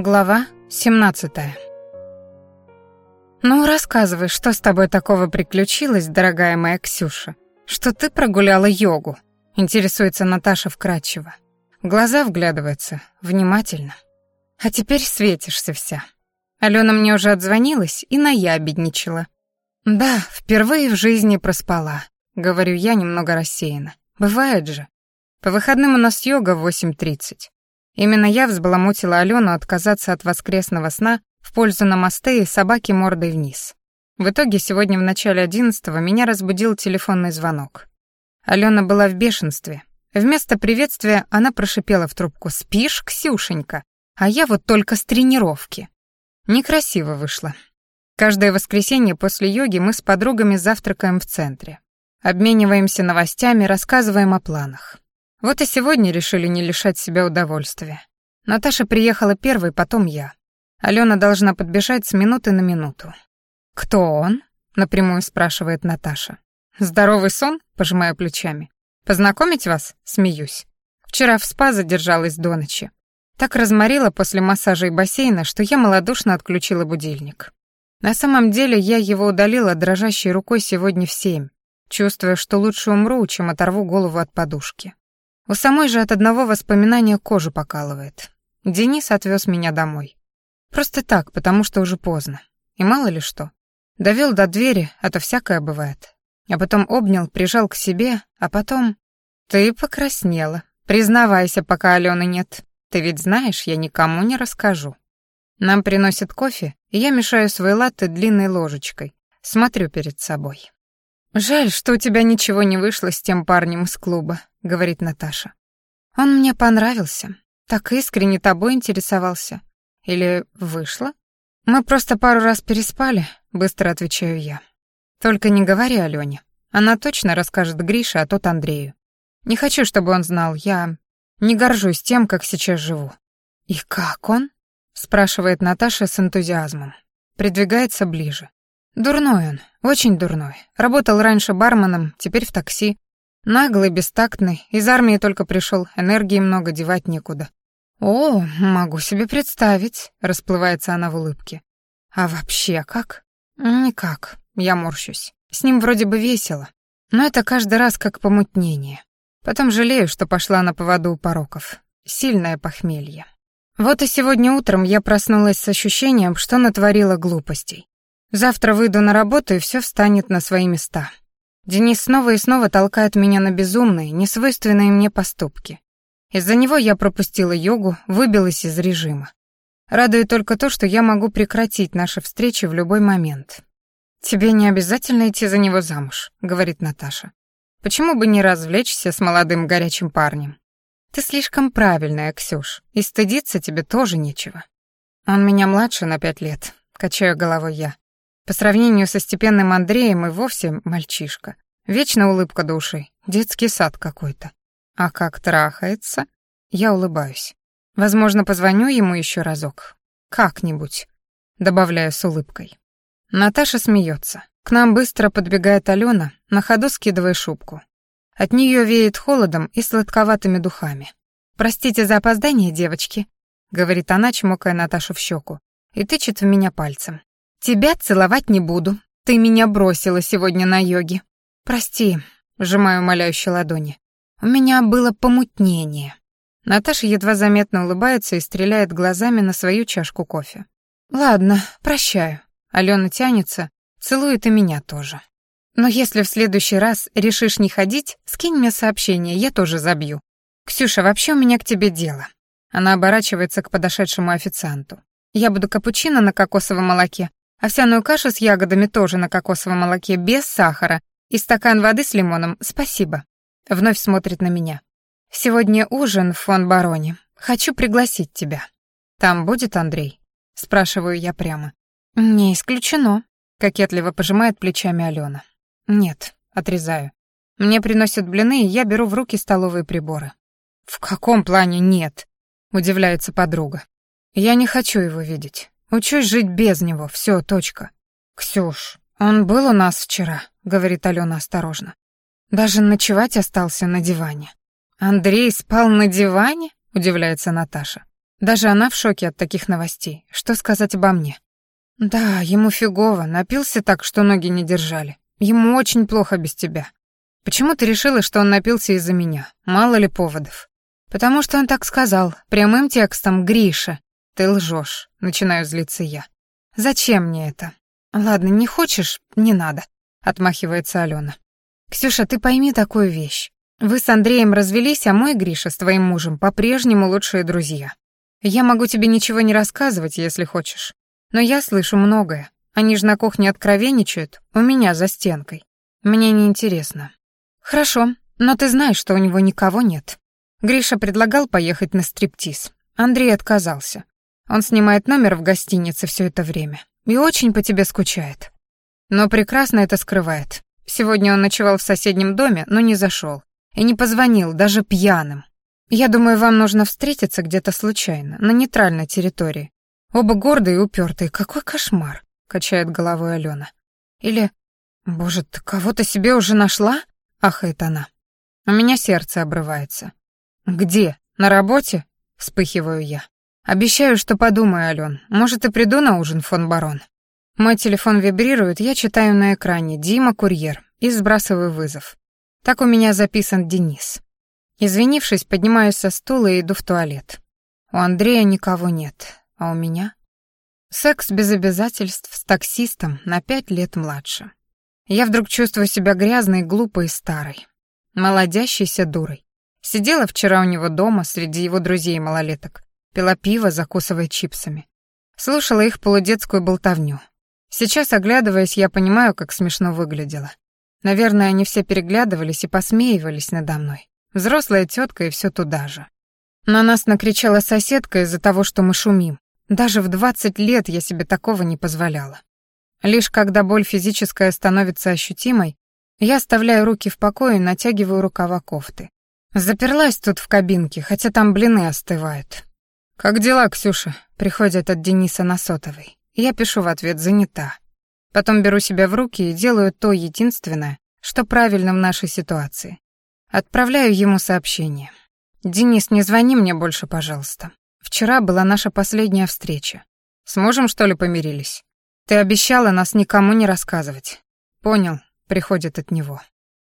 Глава 17 «Ну, рассказывай, что с тобой такого приключилось, дорогая моя Ксюша? Что ты прогуляла йогу?» — интересуется Наташа вкратчиво. Глаза вглядывается, внимательно. «А теперь светишься вся. Алена мне уже отзвонилась и наябедничала. Да, впервые в жизни проспала», — говорю я немного рассеянно. «Бывает же. По выходным у нас йога в 8.30. Именно я взбаламутила Алену отказаться от воскресного сна в пользу намасте и собаки мордой вниз. В итоге сегодня в начале одиннадцатого меня разбудил телефонный звонок. Алена была в бешенстве. Вместо приветствия она прошипела в трубку «Спишь, Ксюшенька?» А я вот только с тренировки. Некрасиво вышло. Каждое воскресенье после йоги мы с подругами завтракаем в центре. Обмениваемся новостями, рассказываем о планах. Вот и сегодня решили не лишать себя удовольствия. Наташа приехала первой, потом я. Алена должна подбежать с минуты на минуту. «Кто он?» — напрямую спрашивает Наташа. «Здоровый сон?» — пожимая плечами. «Познакомить вас?» — смеюсь. Вчера в спа задержалась до ночи. Так разморила после массажа и бассейна, что я малодушно отключила будильник. На самом деле я его удалила дрожащей рукой сегодня в семь, чувствуя, что лучше умру, чем оторву голову от подушки. У самой же от одного воспоминания кожу покалывает. Денис отвез меня домой. Просто так, потому что уже поздно. И мало ли что. Довел до двери, а то всякое бывает. А потом обнял, прижал к себе, а потом... Ты покраснела. Признавайся, пока Алены нет. Ты ведь знаешь, я никому не расскажу. Нам приносят кофе, и я мешаю свой латте длинной ложечкой. Смотрю перед собой. «Жаль, что у тебя ничего не вышло с тем парнем из клуба», — говорит Наташа. «Он мне понравился. Так искренне тобой интересовался. Или вышло?» «Мы просто пару раз переспали», — быстро отвечаю я. «Только не говори Алёне. Она точно расскажет Грише, а тот Андрею. Не хочу, чтобы он знал. Я не горжусь тем, как сейчас живу». «И как он?» — спрашивает Наташа с энтузиазмом. Придвигается ближе. Дурной он, очень дурной. Работал раньше барменом, теперь в такси. Наглый, бестактный, из армии только пришел, энергии много, девать некуда. «О, могу себе представить», — расплывается она в улыбке. «А вообще как?» «Никак», — я морщусь. «С ним вроде бы весело, но это каждый раз как помутнение. Потом жалею, что пошла на поводу у пороков. Сильное похмелье. Вот и сегодня утром я проснулась с ощущением, что натворила глупостей. Завтра выйду на работу, и все встанет на свои места. Денис снова и снова толкает меня на безумные, несвойственные мне поступки. Из-за него я пропустила йогу, выбилась из режима. Радует только то, что я могу прекратить наши встречи в любой момент. «Тебе не обязательно идти за него замуж», — говорит Наташа. «Почему бы не развлечься с молодым горячим парнем? Ты слишком правильная, Ксюш, и стыдиться тебе тоже нечего». «Он меня младше на пять лет», — качаю головой я. По сравнению со степенным Андреем и вовсе мальчишка. Вечно улыбка души, детский сад какой-то. А как трахается? Я улыбаюсь. Возможно, позвоню ему еще разок. Как-нибудь. Добавляю с улыбкой. Наташа смеется. К нам быстро подбегает Алена, на ходу скидывая шубку. От нее веет холодом и сладковатыми духами. «Простите за опоздание, девочки», — говорит она, чмокая Наташу в щеку, и тычет в меня пальцем. «Тебя целовать не буду. Ты меня бросила сегодня на йоге. Прости», — сжимаю умоляющие ладони. «У меня было помутнение». Наташа едва заметно улыбается и стреляет глазами на свою чашку кофе. «Ладно, прощаю». Алена тянется, целует и меня тоже. «Но если в следующий раз решишь не ходить, скинь мне сообщение, я тоже забью. Ксюша, вообще у меня к тебе дело». Она оборачивается к подошедшему официанту. «Я буду капучино на кокосовом молоке, Овсяную кашу с ягодами тоже на кокосовом молоке, без сахара. И стакан воды с лимоном, спасибо. Вновь смотрит на меня. Сегодня ужин в фон Бароне. Хочу пригласить тебя. Там будет Андрей? Спрашиваю я прямо. Не исключено. Кокетливо пожимает плечами Алена. Нет, отрезаю. Мне приносят блины, и я беру в руки столовые приборы. В каком плане нет? Удивляется подруга. Я не хочу его видеть. Учусь жить без него, все, точка. Ксюш, он был у нас вчера, говорит Алена осторожно. Даже ночевать остался на диване. Андрей спал на диване? Удивляется Наташа. Даже она в шоке от таких новостей. Что сказать обо мне? Да, ему фигово, напился так, что ноги не держали. Ему очень плохо без тебя. Почему ты решила, что он напился из-за меня? Мало ли поводов. Потому что он так сказал, прямым текстом, Гриша. Ты лжешь. начинаю злиться я. Зачем мне это? Ладно, не хочешь, не надо, отмахивается Алена. Ксюша, ты пойми такую вещь. Вы с Андреем развелись, а мой Гриша с твоим мужем по-прежнему лучшие друзья. Я могу тебе ничего не рассказывать, если хочешь. Но я слышу многое. Они же на кухне откровенничают, у меня за стенкой. Мне не интересно. Хорошо, но ты знаешь, что у него никого нет. Гриша предлагал поехать на стриптиз. Андрей отказался. Он снимает номер в гостинице все это время и очень по тебе скучает. Но прекрасно это скрывает. Сегодня он ночевал в соседнем доме, но не зашел и не позвонил, даже пьяным. Я думаю, вам нужно встретиться где-то случайно, на нейтральной территории. Оба гордые и упертые. Какой кошмар, качает головой Алена. Или Боже, ты кого-то себе уже нашла? ахает она. У меня сердце обрывается. Где? На работе? вспыхиваю я. Обещаю, что подумаю, Ален. Может, и приду на ужин, фон барон. Мой телефон вибрирует, я читаю на экране «Дима, курьер» и сбрасываю вызов. Так у меня записан Денис. Извинившись, поднимаюсь со стула и иду в туалет. У Андрея никого нет, а у меня? Секс без обязательств с таксистом на пять лет младше. Я вдруг чувствую себя грязной, глупой и старой. Молодящейся дурой. Сидела вчера у него дома среди его друзей-малолеток, пила пиво, закусывая чипсами. Слушала их полудетскую болтовню. Сейчас, оглядываясь, я понимаю, как смешно выглядело. Наверное, они все переглядывались и посмеивались надо мной. Взрослая тетка и все туда же. На нас накричала соседка из-за того, что мы шумим. Даже в 20 лет я себе такого не позволяла. Лишь когда боль физическая становится ощутимой, я оставляю руки в покое и натягиваю рукава кофты. Заперлась тут в кабинке, хотя там блины остывают. «Как дела, Ксюша?» — приходит от Дениса на сотовый. Я пишу в ответ «занята». Потом беру себя в руки и делаю то единственное, что правильно в нашей ситуации. Отправляю ему сообщение. «Денис, не звони мне больше, пожалуйста. Вчера была наша последняя встреча. С мужем, что ли, помирились? Ты обещала нас никому не рассказывать». «Понял», — приходит от него.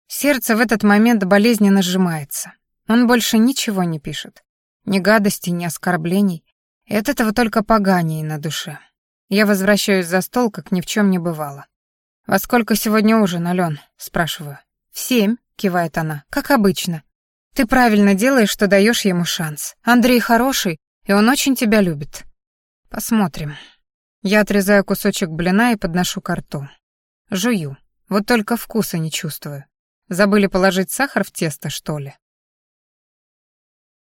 Сердце в этот момент болезненно сжимается. Он больше ничего не пишет. Ни гадостей, ни оскорблений. И от этого только поганее на душе. Я возвращаюсь за стол, как ни в чем не бывало. «Во сколько сегодня ужин, Ален?» — спрашиваю. «В семь», — кивает она, — «как обычно. Ты правильно делаешь, что даешь ему шанс. Андрей хороший, и он очень тебя любит. Посмотрим». Я отрезаю кусочек блина и подношу к рту. Жую. Вот только вкуса не чувствую. Забыли положить сахар в тесто, что ли?